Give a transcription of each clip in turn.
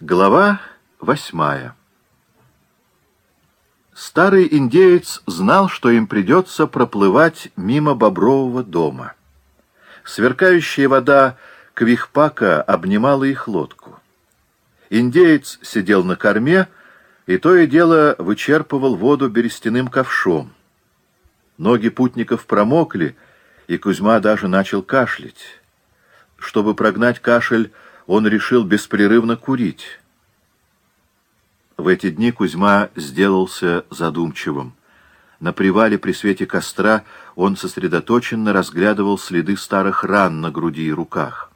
Глава восьмая Старый индеец знал, что им придется проплывать мимо бобрового дома. Сверкающая вода Квихпака обнимала их лодку. Индеец сидел на корме и то и дело вычерпывал воду берестяным ковшом. Ноги путников промокли, и Кузьма даже начал кашлять. Чтобы прогнать кашель, он решил беспрерывно курить. В эти дни Кузьма сделался задумчивым. На привале при свете костра он сосредоточенно разглядывал следы старых ран на груди и руках.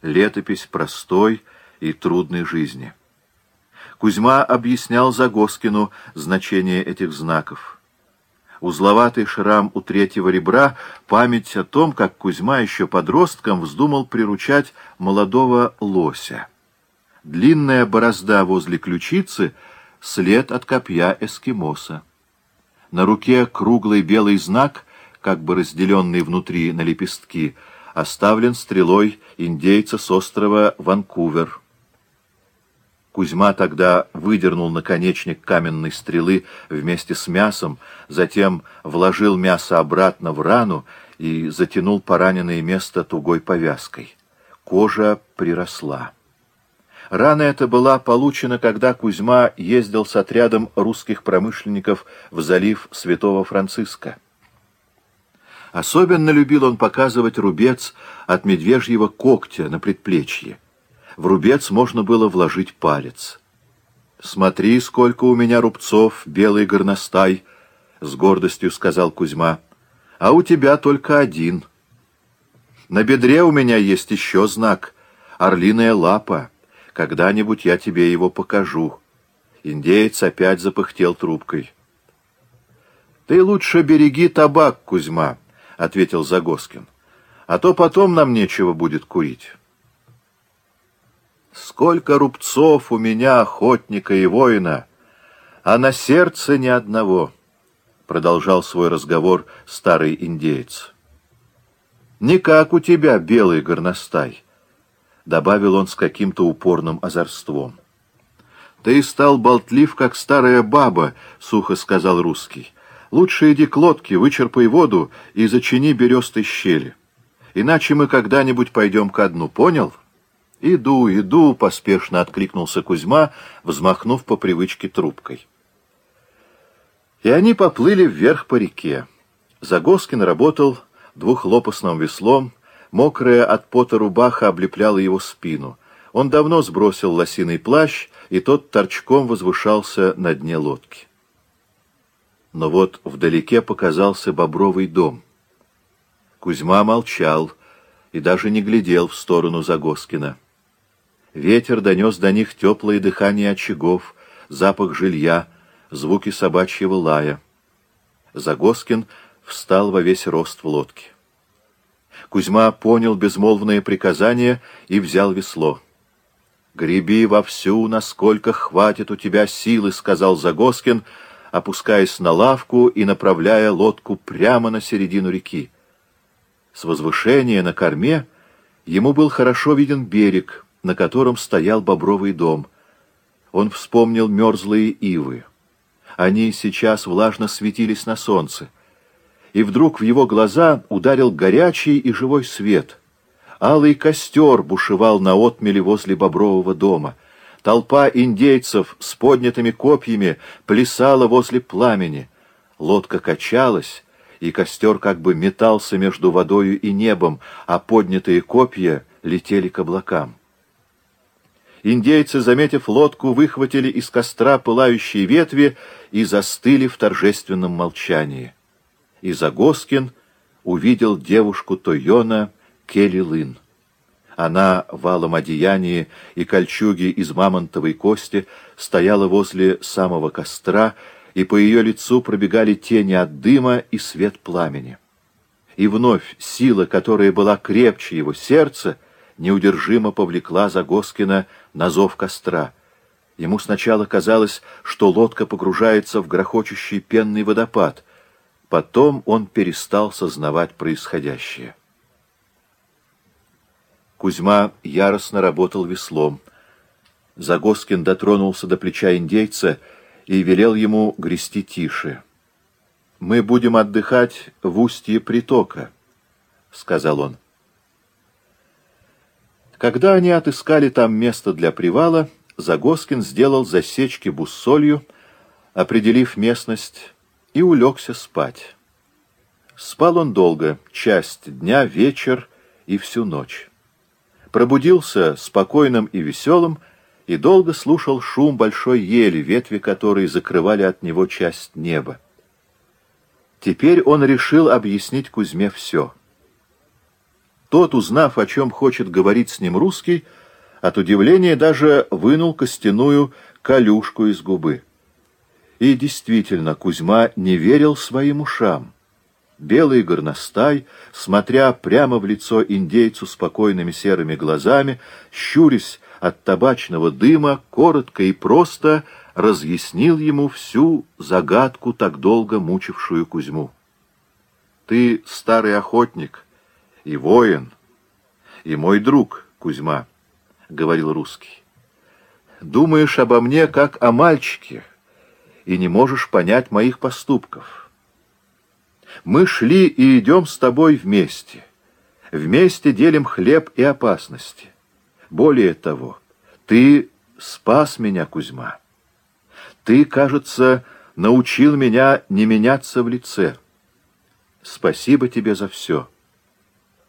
Летопись простой и трудной жизни. Кузьма объяснял Загоскину значение этих знаков. Узловатый шрам у третьего ребра — память о том, как Кузьма еще подростком вздумал приручать молодого лося. Длинная борозда возле ключицы — след от копья эскимоса. На руке круглый белый знак, как бы разделенный внутри на лепестки, оставлен стрелой индейца с острова Ванкувер. Кузьма тогда выдернул наконечник каменной стрелы вместе с мясом, затем вложил мясо обратно в рану и затянул пораненное место тугой повязкой. Кожа приросла. Рана эта была получена, когда Кузьма ездил с отрядом русских промышленников в залив Святого Франциска. Особенно любил он показывать рубец от медвежьего когтя на предплечье. В рубец можно было вложить палец. «Смотри, сколько у меня рубцов, белый горностай!» — с гордостью сказал Кузьма. «А у тебя только один. На бедре у меня есть еще знак — орлиная лапа. Когда-нибудь я тебе его покажу». Индеец опять запыхтел трубкой. «Ты лучше береги табак, Кузьма», — ответил Загоскин. «А то потом нам нечего будет курить». Сколько рубцов у меня, охотника и воина, а на сердце ни одного, — продолжал свой разговор старый индеец. Не как у тебя, белый горностай, — добавил он с каким-то упорным озорством. Ты стал болтлив, как старая баба, — сухо сказал русский. Лучше иди к лодке, вычерпай воду и зачини берестой щели. Иначе мы когда-нибудь пойдем ко дну, понял? — «Иду, иду!» — поспешно откликнулся Кузьма, взмахнув по привычке трубкой. И они поплыли вверх по реке. Загоскин работал двухлопастным веслом, мокрая от пота рубаха облепляла его спину. Он давно сбросил лосиный плащ, и тот торчком возвышался на дне лодки. Но вот вдалеке показался бобровый дом. Кузьма молчал и даже не глядел в сторону Загоскина. Ветер донес до них теплое дыхание очагов, запах жилья, звуки собачьего лая. Загоскин встал во весь рост в лодке. Кузьма понял безмолвное приказание и взял весло. «Греби вовсю, насколько хватит у тебя силы», — сказал Загоскин, опускаясь на лавку и направляя лодку прямо на середину реки. С возвышения на корме ему был хорошо виден берег — на котором стоял бобровый дом. Он вспомнил мерзлые ивы. Они сейчас влажно светились на солнце. И вдруг в его глаза ударил горячий и живой свет. Алый костер бушевал на отмеле возле бобрового дома. Толпа индейцев с поднятыми копьями плясала возле пламени. Лодка качалась, и костер как бы метался между водою и небом, а поднятые копья летели к облакам. Индейцы, заметив лодку, выхватили из костра пылающие ветви и застыли в торжественном молчании. И Загоскин увидел девушку Тойона Келли Лын. Она в алом одеянии и кольчуге из мамонтовой кости стояла возле самого костра, и по ее лицу пробегали тени от дыма и свет пламени. И вновь сила, которая была крепче его сердца, неудержимо повлекла Загоскина на зов костра. Ему сначала казалось, что лодка погружается в грохочущий пенный водопад. Потом он перестал сознавать происходящее. Кузьма яростно работал веслом. Загоскин дотронулся до плеча индейца и велел ему грести тише. «Мы будем отдыхать в устье притока», — сказал он. Когда они отыскали там место для привала, Загоскин сделал засечки буссолью, определив местность, и улегся спать. Спал он долго, часть дня, вечер и всю ночь. Пробудился спокойным и веселым, и долго слушал шум большой ели, ветви которой закрывали от него часть неба. Теперь он решил объяснить Кузьме все. Тот, узнав, о чем хочет говорить с ним русский, от удивления даже вынул костяную колюшку из губы. И действительно, Кузьма не верил своим ушам. Белый горностай, смотря прямо в лицо индейцу спокойными серыми глазами, щурясь от табачного дыма, коротко и просто разъяснил ему всю загадку, так долго мучившую Кузьму. «Ты старый охотник и воин, и мой друг, Кузьма», — говорил русский. «Думаешь обо мне, как о мальчике» и не можешь понять моих поступков. Мы шли и идем с тобой вместе. Вместе делим хлеб и опасности. Более того, ты спас меня, Кузьма. Ты, кажется, научил меня не меняться в лице. Спасибо тебе за все.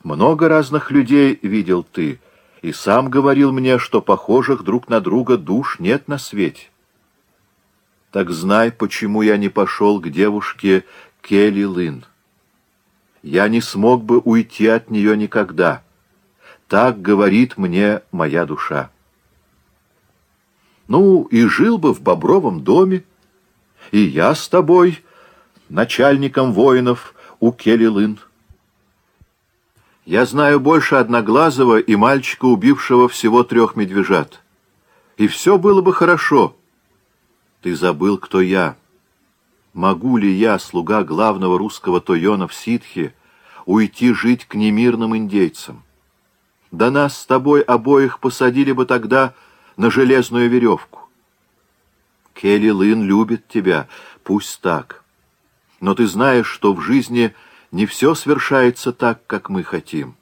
Много разных людей видел ты, и сам говорил мне, что похожих друг на друга душ нет на свете так знай, почему я не пошел к девушке Келли Лын. Я не смог бы уйти от нее никогда. Так говорит мне моя душа. Ну, и жил бы в Бобровом доме, и я с тобой, начальником воинов у Келли Лын. Я знаю больше Одноглазого и мальчика, убившего всего трех медвежат. И все было бы хорошо — ты забыл, кто я. Могу ли я, слуга главного русского Тойона в Ситхе, уйти жить к немирным индейцам? Да нас с тобой обоих посадили бы тогда на железную веревку. Келли Лын любит тебя, пусть так. Но ты знаешь, что в жизни не все свершается так, как мы хотим.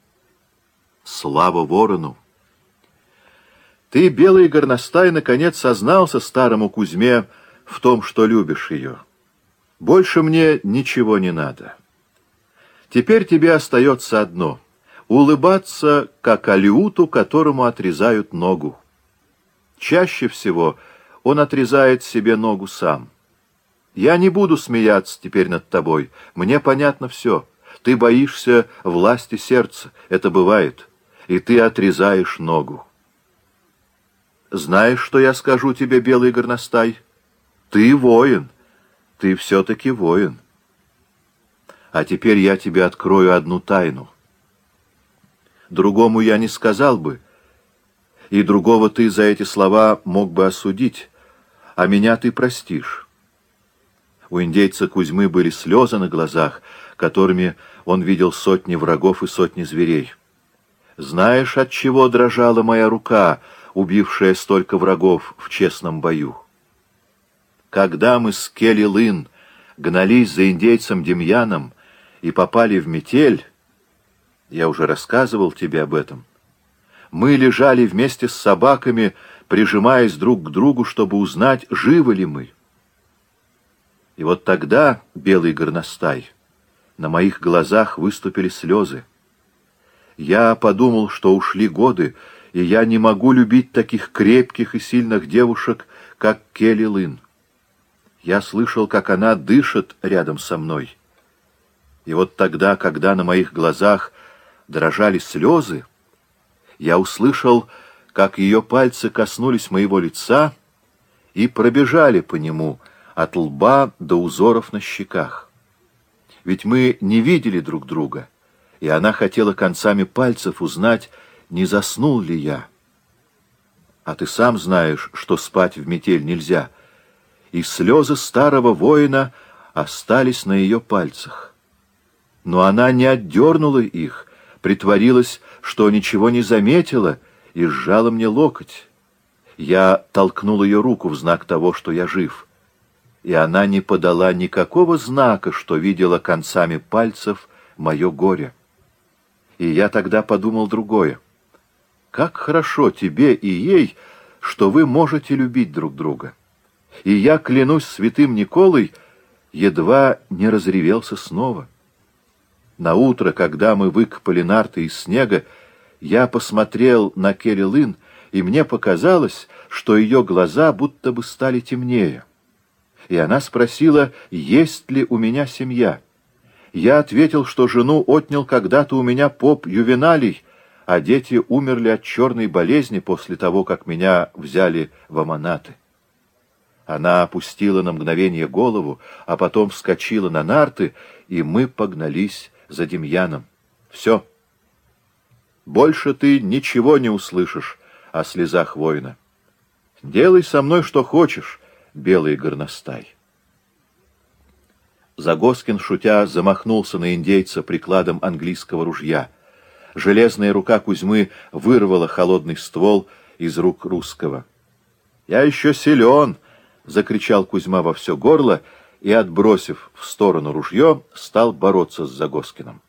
Слава ворону! Ты, белый горностай, наконец сознался старому Кузьме в том, что любишь ее. Больше мне ничего не надо. Теперь тебе остается одно — улыбаться, как алиуту, которому отрезают ногу. Чаще всего он отрезает себе ногу сам. Я не буду смеяться теперь над тобой. Мне понятно все. Ты боишься власти сердца. Это бывает. И ты отрезаешь ногу. Знаешь, что я скажу тебе, белый горностай? Ты воин. Ты все-таки воин. А теперь я тебе открою одну тайну. Другому я не сказал бы, и другого ты за эти слова мог бы осудить, а меня ты простишь. У индейца Кузьмы были слезы на глазах, которыми он видел сотни врагов и сотни зверей. Знаешь, от чего дрожала моя рука, убившая столько врагов в честном бою? Когда мы с Келли Лын гнались за индейцем Демьяном и попали в метель, я уже рассказывал тебе об этом, мы лежали вместе с собаками, прижимаясь друг к другу, чтобы узнать, живы ли мы. И вот тогда, белый горностай, на моих глазах выступили слезы. Я подумал, что ушли годы, и я не могу любить таких крепких и сильных девушек, как Келли Лын. Я слышал, как она дышит рядом со мной. И вот тогда, когда на моих глазах дрожали слезы, я услышал, как ее пальцы коснулись моего лица и пробежали по нему от лба до узоров на щеках. Ведь мы не видели друг друга — и она хотела концами пальцев узнать, не заснул ли я. А ты сам знаешь, что спать в метель нельзя, и слезы старого воина остались на ее пальцах. Но она не отдернула их, притворилась, что ничего не заметила, и сжала мне локоть. Я толкнул ее руку в знак того, что я жив. И она не подала никакого знака, что видела концами пальцев мое горе. И я тогда подумал другое. Как хорошо тебе и ей, что вы можете любить друг друга. И я, клянусь святым Николой, едва не разревелся снова. На утро, когда мы выкопали нарты из снега, я посмотрел на Керри Лын, и мне показалось, что ее глаза будто бы стали темнее. И она спросила, есть ли у меня семья. Я ответил, что жену отнял когда-то у меня поп Ювеналий, а дети умерли от черной болезни после того, как меня взяли в аманаты. Она опустила на мгновение голову, а потом вскочила на нарты, и мы погнались за Демьяном. Все. Больше ты ничего не услышишь о слезах воина. Делай со мной что хочешь, белый горностай. Загоскин, шутя, замахнулся на индейца прикладом английского ружья. Железная рука Кузьмы вырвала холодный ствол из рук русского. «Я еще силен!» — закричал Кузьма во все горло и, отбросив в сторону ружье, стал бороться с Загоскиным.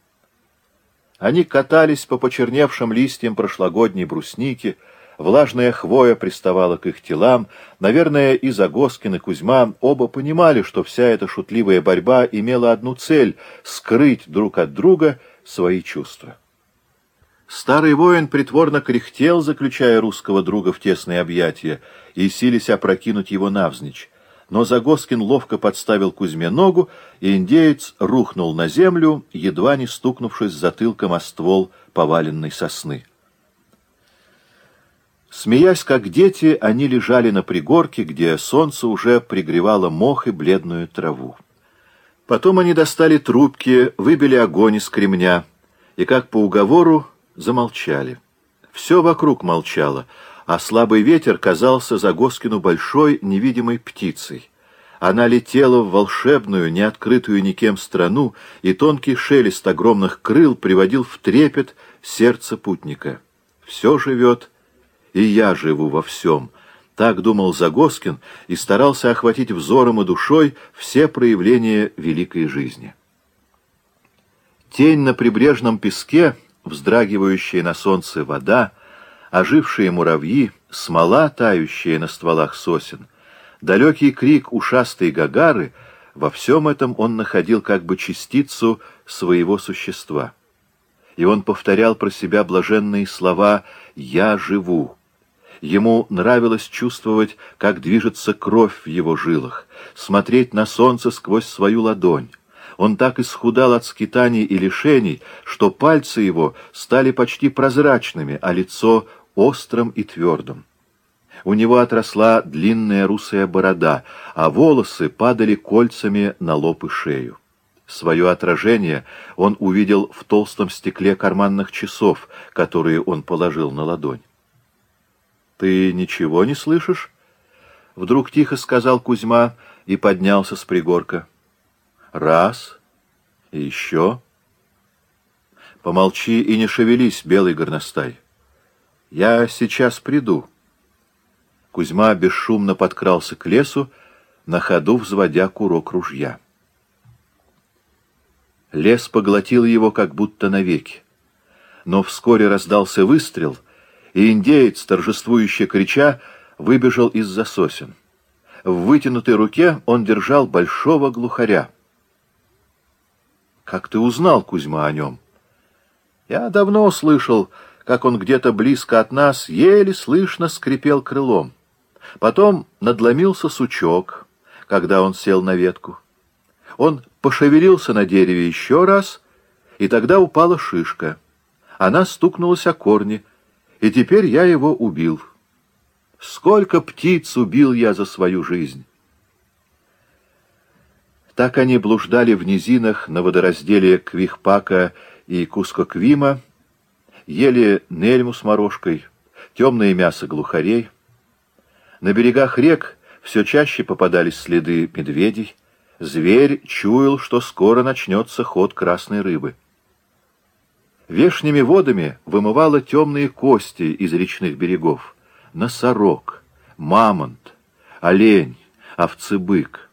Они катались по почерневшим листьям прошлогодней брусники, влажная хвоя приставала к их телам. Наверное, и Загоскин, и Кузьма оба понимали, что вся эта шутливая борьба имела одну цель — скрыть друг от друга свои чувства. Старый воин притворно кряхтел, заключая русского друга в тесные объятия, и сились опрокинуть его навзничь но Загоскин ловко подставил Кузьме ногу, и индеец рухнул на землю, едва не стукнувшись затылком о ствол поваленной сосны. Смеясь, как дети, они лежали на пригорке, где солнце уже пригревало мох и бледную траву. Потом они достали трубки, выбили огонь из кремня и, как по уговору, замолчали. Все вокруг молчало — а слабый ветер казался Загоскину большой невидимой птицей. Она летела в волшебную, неоткрытую никем страну, и тонкий шелест огромных крыл приводил в трепет сердце путника. «Все живет, и я живу во всем», — так думал Загоскин и старался охватить взором и душой все проявления великой жизни. Тень на прибрежном песке, вздрагивающая на солнце вода — ожившие муравьи, смола, тающая на стволах сосен, далекий крик ушастой гагары — во всем этом он находил как бы частицу своего существа. И он повторял про себя блаженные слова «Я живу». Ему нравилось чувствовать, как движется кровь в его жилах, смотреть на солнце сквозь свою ладонь. Он так исхудал от скитаний и лишений, что пальцы его стали почти прозрачными, а лицо острым и твердым. У него отросла длинная русая борода, а волосы падали кольцами на лоб и шею. Свое отражение он увидел в толстом стекле карманных часов, которые он положил на ладонь. «Ты ничего не слышишь?» — вдруг тихо сказал Кузьма и поднялся с пригорка. «Раз. И еще. Помолчи и не шевелись, белый горностай». «Я сейчас приду». Кузьма бесшумно подкрался к лесу, на ходу взводя курок ружья. Лес поглотил его как будто навеки. Но вскоре раздался выстрел, и индеец, торжествующе крича, выбежал из-за сосен. В вытянутой руке он держал большого глухаря. «Как ты узнал, Кузьма, о нем?» «Я давно слышал, как он где-то близко от нас еле слышно скрипел крылом. Потом надломился сучок, когда он сел на ветку. Он пошевелился на дереве еще раз, и тогда упала шишка. Она стукнулась о корни, и теперь я его убил. Сколько птиц убил я за свою жизнь! Так они блуждали в низинах на водоразделе Квихпака и Кускоквима, ели нельму с морожкой, темное мясо глухарей. На берегах рек все чаще попадались следы медведей. Зверь чуял, что скоро начнется ход красной рыбы. Вешними водами вымывало темные кости из речных берегов. Носорог, мамонт, олень, овцебык.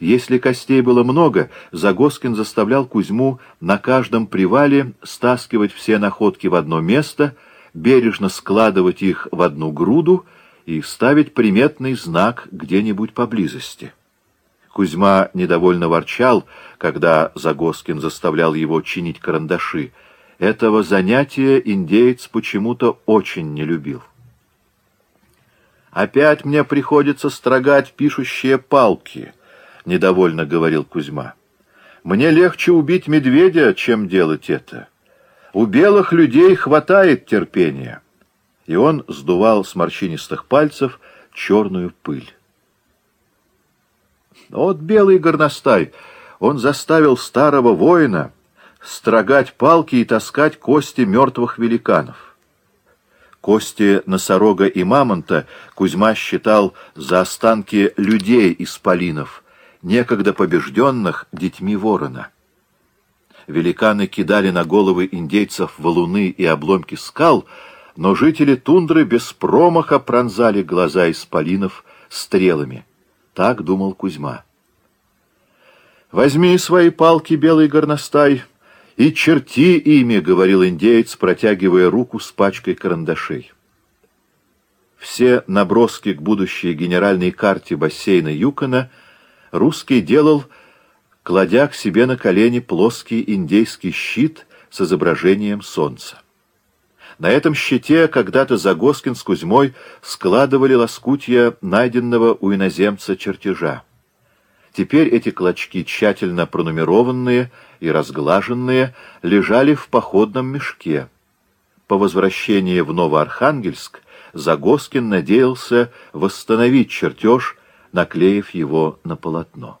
Если костей было много, Загоскин заставлял Кузьму на каждом привале стаскивать все находки в одно место, бережно складывать их в одну груду и ставить приметный знак где-нибудь поблизости. Кузьма недовольно ворчал, когда Загоскин заставлял его чинить карандаши. Этого занятия индеец почему-то очень не любил. «Опять мне приходится строгать пишущие палки», — недовольно говорил Кузьма. «Мне легче убить медведя, чем делать это. У белых людей хватает терпения». И он сдувал с морщинистых пальцев черную пыль. Вот белый горностай, он заставил старого воина строгать палки и таскать кости мертвых великанов. Кости носорога и мамонта Кузьма считал за останки людей-исполинов, некогда побежденных детьми ворона. Великаны кидали на головы индейцев валуны и обломки скал, но жители тундры без промаха пронзали глаза исполинов стрелами. Так думал Кузьма. «Возьми свои палки, белый горностай, и черти ими», — говорил индеец, протягивая руку с пачкой карандашей. Все наброски к будущей генеральной карте бассейна Юкона — русский делал, кладя к себе на колени плоский индейский щит с изображением солнца. На этом щите когда-то Загоскин с Кузьмой складывали лоскутья найденного у иноземца чертежа. Теперь эти клочки, тщательно пронумерованные и разглаженные, лежали в походном мешке. По возвращении в Новоархангельск Загоскин надеялся восстановить чертеж, наклеив его на полотно.